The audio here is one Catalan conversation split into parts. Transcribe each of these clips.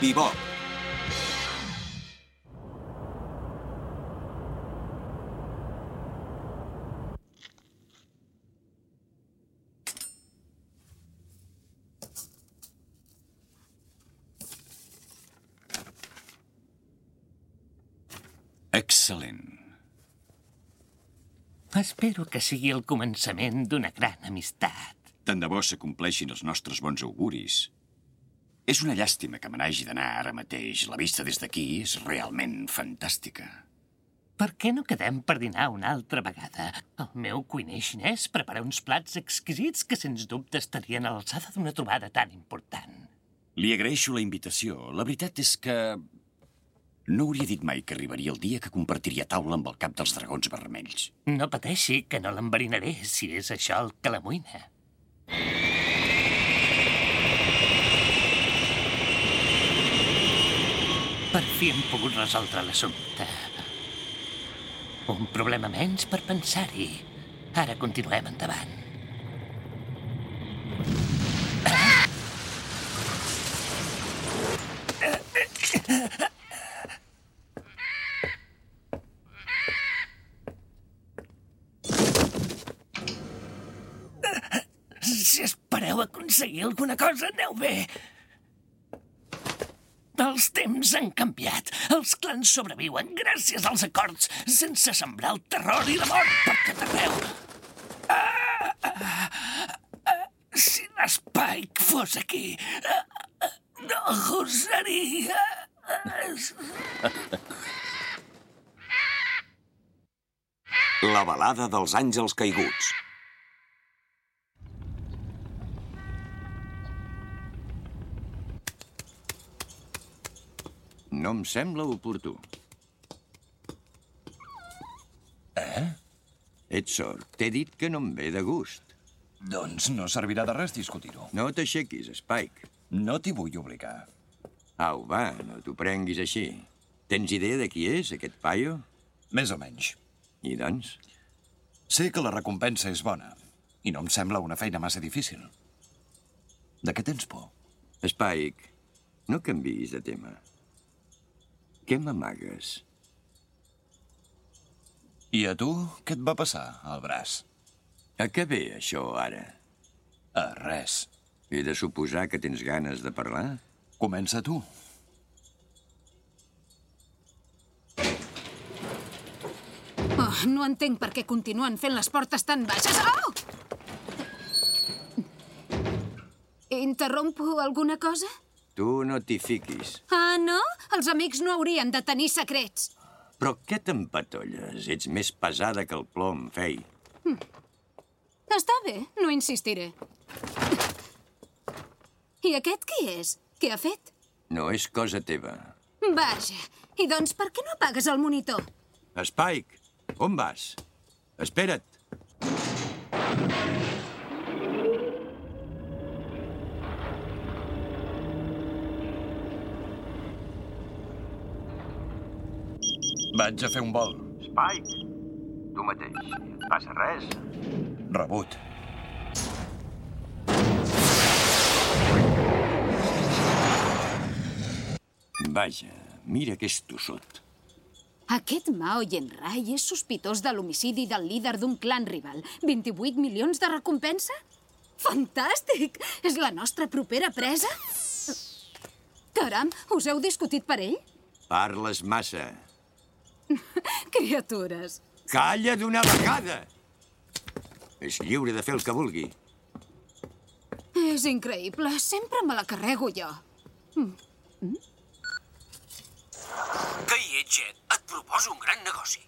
Bebop. Excel·lent. Espero que sigui el començament d'una gran amistat. Tant de bo s'acompleixin els nostres bons auguris. És una llàstima que me n'hagi d'anar ara mateix. La vista des d'aquí és realment fantàstica. Per què no quedem per dinar una altra vegada? El meu cuiner xinès prepara uns plats exquisits que, sens dubte, estarien a l'alçada d'una trobada tan important. Li agraeixo la invitació. La veritat és que... No hauria dit mai que arribaria el dia que compartiria taula amb el cap dels dragons vermells. No pateixi, que no l'enverinaré, si és això el que l'amoïna. Per fi hem pogut resoldre l'assumpte. Un problema menys per pensar-hi. Ara continuem endavant. Si espereu aconseguir alguna cosa, aneu bé. Temps han canviat. Els clans sobreviuen gràcies als acords, sense sembrar el terror i la mort per tot arreu. Ah, ah, ah, si l'Spike fos aquí, ah, no gosaria. La balada dels àngels caiguts. No em sembla oportú. Eh? Ets sort. T'he dit que no em ve de gust. Doncs no servirà de res discutir-ho. No t'aixequis, Spike. No t'hi vull obligar. Au, va, no t'ho prenguis així. Tens idea de qui és, aquest paio? Més o menys. I doncs? Sé que la recompensa és bona, i no em sembla una feina massa difícil. De què tens por? Spike, no canvis de tema. Què m'amagues? I a tu, què et va passar al braç? A què ve això, ara? A res. He de suposar que tens ganes de parlar? Comença tu. Oh, no entenc per què continuen fent les portes tan baixes. Oh! Interrompo alguna cosa? Tu no t'hi fiquis. Ah, no? Els amics no haurien de tenir secrets. Però què t'empatolles? Ets més pesada que el plom, fei. Està bé, no insistiré. I aquest qui és? Què ha fet? No és cosa teva. Vaja, i doncs per què no apagues el monitor? Spike, on vas? Espera't. Vaig a fer un vol. Spike, tu mateix. Et passa res? Rebut. Vaja, mira aquest tossut. Aquest Mao Yenrai és sospitós de l'homicidi del líder d'un clan rival. 28 milions de recompensa? Fantàstic! És la nostra propera presa? Caram, us heu discutit per ell? Parles massa. Criatures. Calla d'una vegada! És lliure de fer el que vulgui. És increïble, sempre me la carrego jo. Que hi ets, Jet? Et proposo un gran negoci.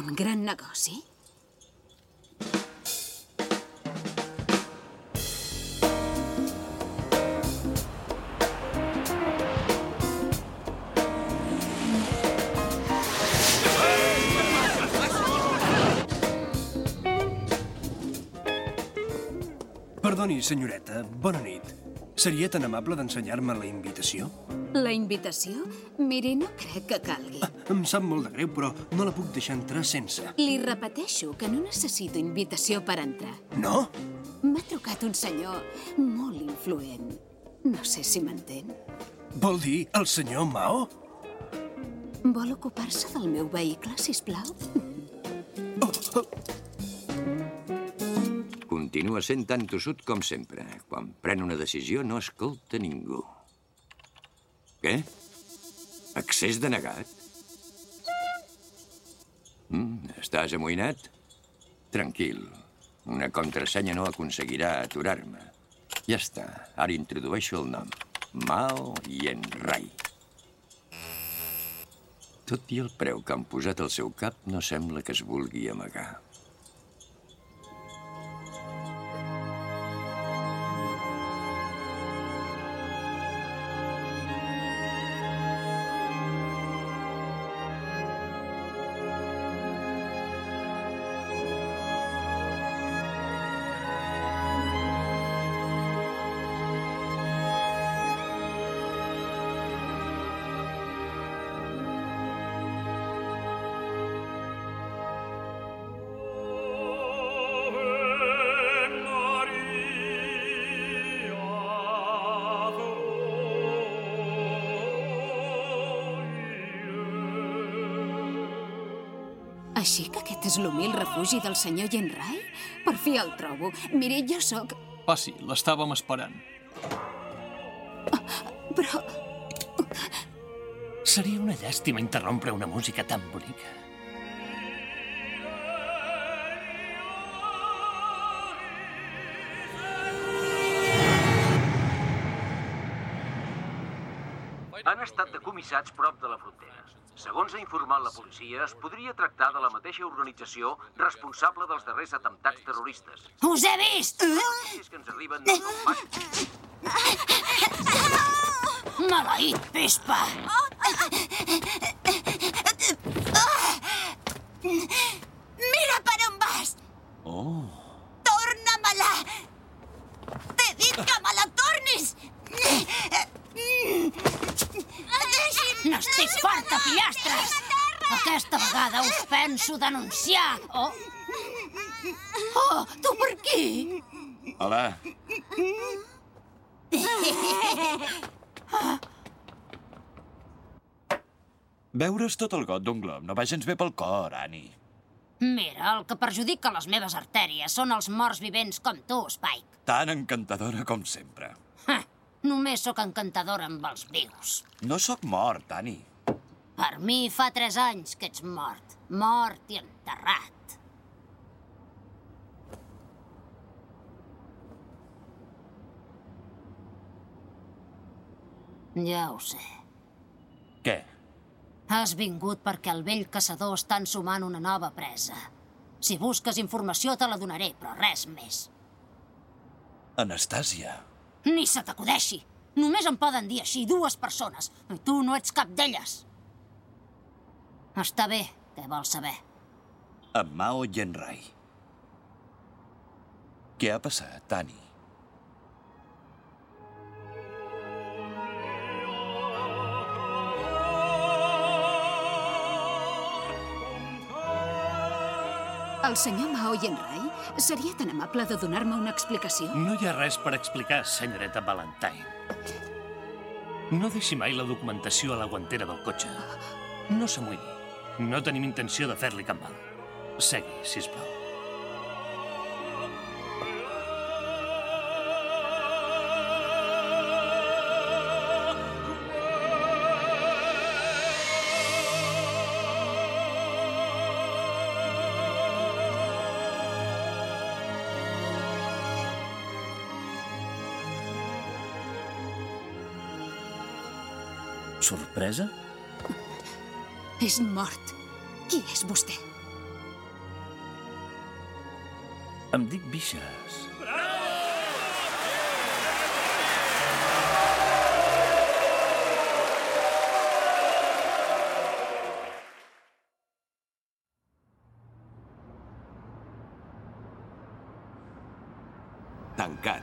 Un gran negoci? Perdoni, senyoreta, bona nit. Seria tan amable d'ensenyar-me la invitació? La invitació? Miri, no crec que calgui. Em sap molt de greu, però no la puc deixar entrar sense. Li repeteixo que no necessito invitació per entrar. No? M'ha trucat un senyor molt influent. No sé si m'entén. Vol dir el senyor Mao? Vol ocupar-se del meu vehicle, si plau? Continua sent tan tossut com sempre. Quan pren una decisió no escolta ningú. Què? Accés denegat? Mm, estàs amoïnat? Tranquil. Una contrasenya no aconseguirà aturar-me. Ja està. Ara introdueixo el nom. Mao Yenrai. Tot i el preu que han posat al seu cap, no sembla que es vulgui amagar. Així que aquest és l'humil refugi del senyor Yenrai? Per fi el trobo. Miri, jo sóc... Passi, l'estàvem esperant. Però... Seria una llàstima interrompre una música tan bonica. Han estat decomissats prop de la frontera. Segons ha informat la policia, es podria tractar de la mateixa organització responsable dels darrers atemptats terroristes. Us he vist! És que ens arriben. Maleït, vespa! Mira per on vas! Oh, Torna-me-la! T'he dit que me la tornis! Deixi'm... No estic forta, pillastres! Aquesta vegada us penso denunciar. Oh! Oh, tu per aquí? hola. Veure's tot el got d'un glob no va gens bé pel cor, Annie. Mira, el que perjudica les meves artèries són els morts vivents com tu, Spike. Tan encantadora com sempre. Ha, només sóc encantadora amb els vius. No sóc mort, Annie. Per mi fa tres anys que ets mort. Mort i enterrat. Ja ho sé. Què? Has vingut perquè el vell caçador està ensumant una nova presa. Si busques informació te la donaré, però res més. Anastàsia. Ni se t'acudeixi. Només em poden dir així dues persones, i tu no ets cap d'elles. Està bé, què vols saber? Amb Mao Yenrai. Què ha passat, Annie? El senyor Mao Yenrai seria tan amable de donar-me una explicació? No hi ha res per explicar, senyoreta Valentine. No deixi mai la documentació a la guantera del cotxe. No s'amoïni. No tenim intenció de fer-li cap mal. Segui, si plau. Sorpresa? És mort. Qui és vostè? Em dic Bixes. Tancat.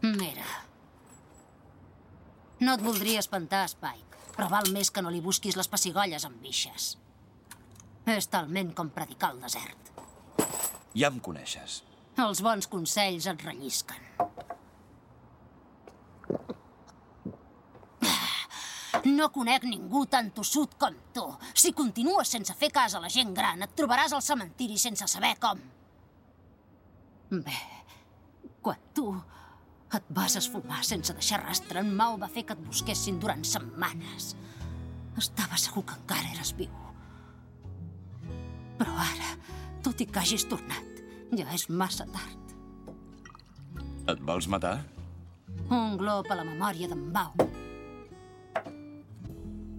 Mira. No et voldria espantar, Spike, però val més que no li busquis les pessigolles amb bixes. És talment com predicar al desert. Ja em coneixes. Els bons consells et rellisquen. No conec ningú tan tossut com tu. Si continues sense fer cas a la gent gran, et trobaràs al cementiri sense saber com. Bé, quan tu et vas esfumar sense deixar rastre, en Mao va fer que et busquessin durant setmanes. Estava segur que encara eres viu. Però ara, tot i que hagis tornat, ja és massa tard. Et vols matar? Un glob a la memòria d'en Mao.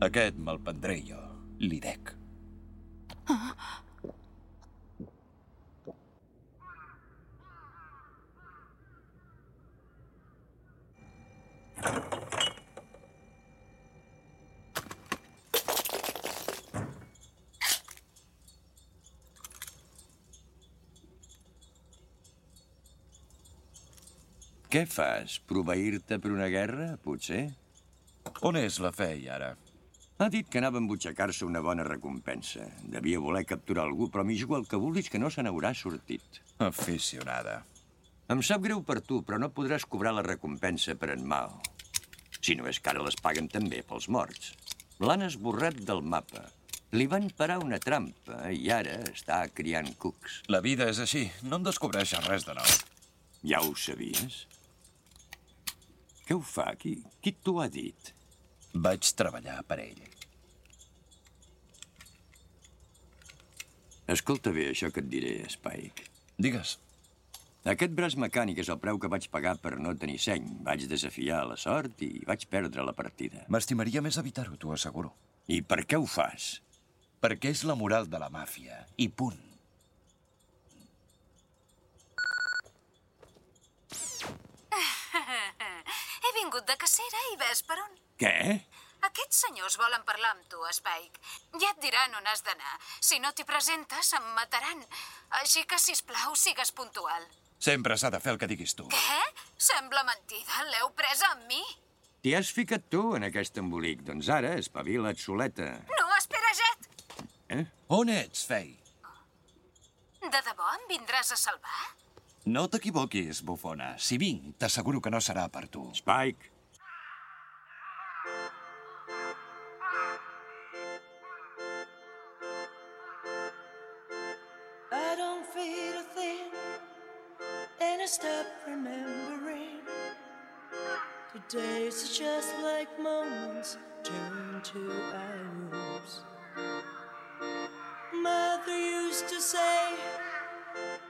Aquest me'l prendré jo, l'Idec. Què fas? Proveir-te per una guerra, potser? On és la fei, ara? Ha dit que anava a embutxacar-se una bona recompensa. Devia voler capturar algú, però m'hi jugo el que vulguis que no se n'haurà sortit. Aficionada. Em sap greu per tu, però no podràs cobrar la recompensa per en Mao. Si no és que ara les paguen també pels morts. L'han esborrat del mapa. Li van parar una trampa i ara està criant cucs. La vida és així. No em descobreixes res de nou. Ja ho sabies? Què ho fa? Qui, qui t'ho ha dit? Vaig treballar per ell. Escolta bé això que et diré, Spike. Digues. Aquest braç mecànic és el preu que vaig pagar per no tenir seny. Vaig desafiar la sort i vaig perdre la partida. M'estimaria més evitar-ho, t'ho asseguro. I per què ho fas? Perquè és la moral de la màfia. I punt. He vingut de cacera i ves per on. Què? Aquests senyors volen parlar amb tu, Spike. Ja et diran on has d'anar. Si no t'hi presentes, em mataran. Així que, si plau, sigues puntual. Sempre s'ha de fer el que diguis tu. Què? Sembla mentida. L'heu presa amb mi? T'hi has ficat tu en aquest embolic. Doncs ara, espavila't soleta. No, espera, Jet! Eh? On ets, Fei? De debò em vindràs a salvar? No t'equivoquis, bufona. Si vinc, t'asseguro que no serà per tu. Spike. Stop remembering. Today's are just like moments turn to hours. Mother used to say,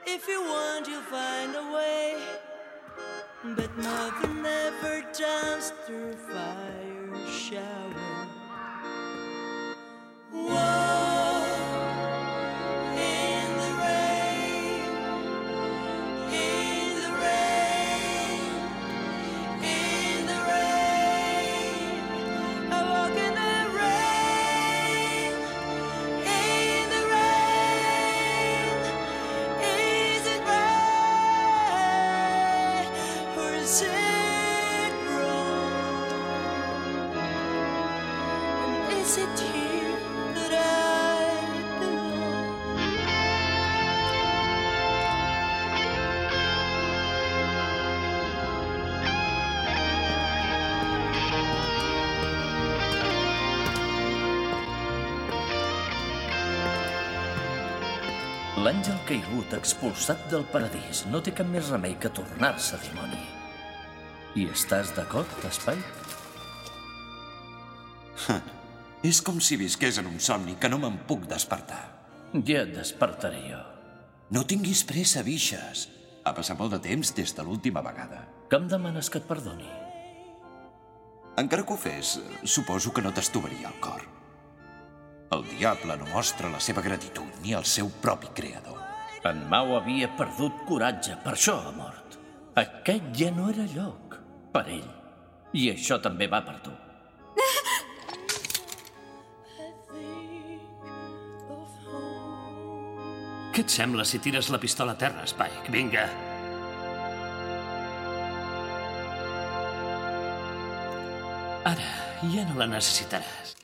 if you want, you'll find a way. But mother never danced through fire shower. L'àngel caigut, expulsat del paradís, no té cap més remei que tornar-se dimoni. Hi estàs d'acord, Espai? És com si visqués en un somni que no me'n puc despertar. Ja et despertaré jo. No tinguis pressa, Vixes. Ha passat molt de temps des de l'última vegada. Que em demanes que et perdoni? Encara que ho fes, suposo que no t'estovaria el cor. El diable no mostra la seva gratitud ni el seu propi creador. En Mau havia perdut coratge, per això ha mort. Aquest ja no era lloc per ell. I això també va per tu. Què et sembla si tires la pistola a terra, Spike? Vinga. Ara, ja no la necessitaràs.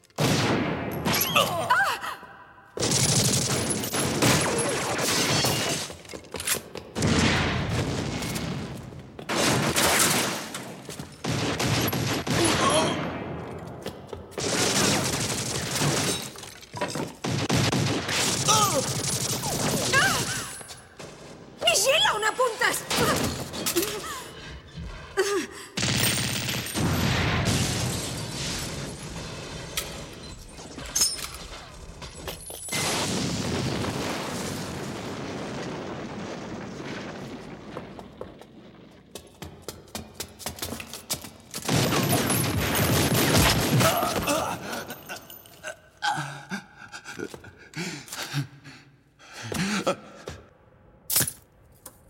Vigila on apuntes!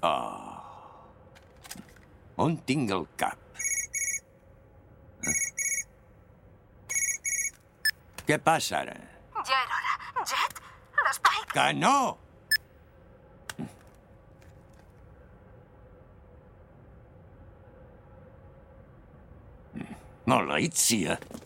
Oh. On tinc el cap? Què passa ara? Ja era hora. Jet, l'Spike... Que no! Malícia! Saps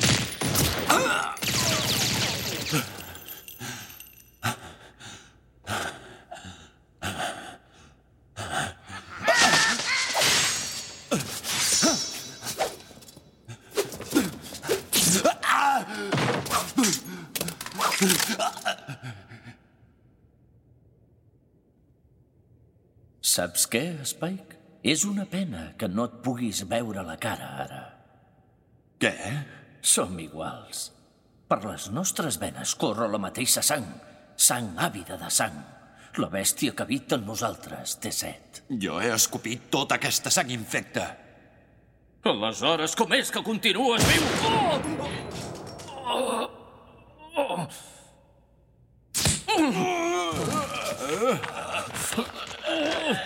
què, Spike? És una pena que no et puguis veure la cara ara. Què? Som iguals. Per les nostres venes corre la mateixa sang. Sang àvida de sang. La bèstia que habita en nosaltres té set. Jo he escopit tota aquesta sang infecta. Aleshores, com és que continues viu? Oh! Oh! Oh!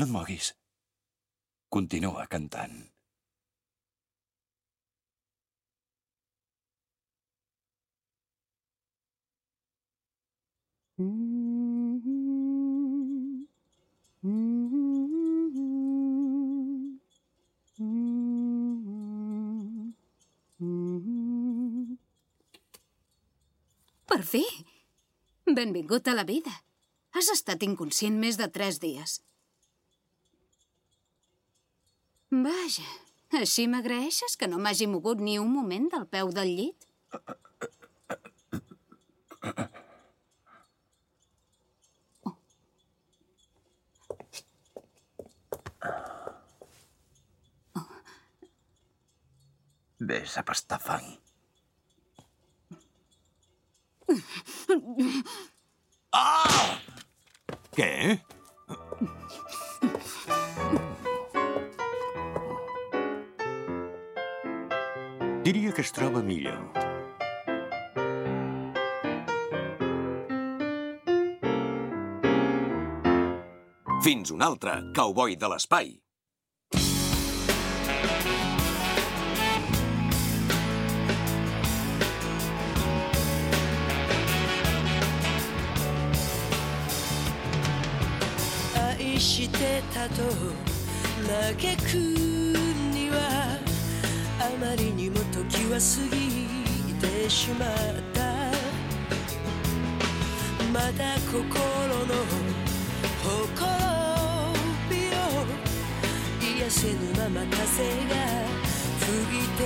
No et moguis. Continua cantant. Per fi! Benvingut a la vida. Has estat inconscient més de tres dies. Vaja, així m'agraeixes que no m'hagi mogut ni un moment del peu del llit? Ves a pastar fang. Ah! Què? que es troba millor. Fins un altre, cowboy de l'espai.愛してたと嘆くにはあ まりにも時は過ぎてしまった。まだ心のほころびを癒せぬまま風が吹いて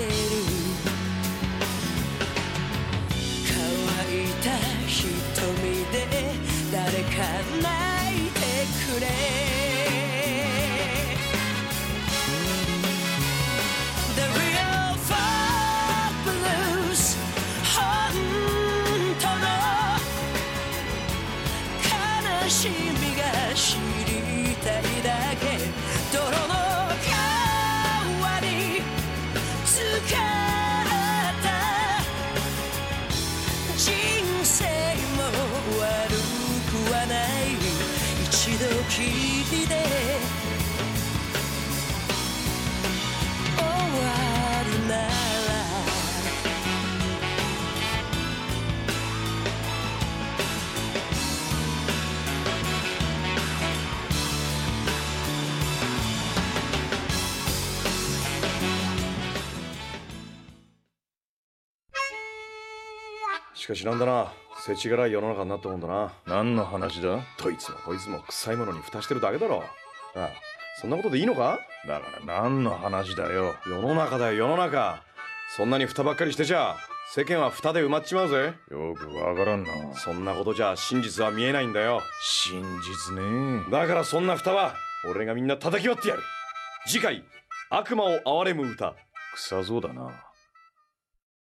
る。しかしなんだな。世知辛い世の中になったもんだな。何の話だ？どいつもこいつも臭いものに蓋してるだけだろ。ああそんなことでいいのか？だから何の話だよ。世の中だよ世の中。そんなに蓋ばっかりしてちゃ世間は蓋で埋まっちまうぜ。よくわからんな。そんなことじゃ真実は見えないんだよ。真実ね。だからそんな蓋は俺がみんな叩き割ってやる。次回悪魔を憐れむ歌。臭そうだな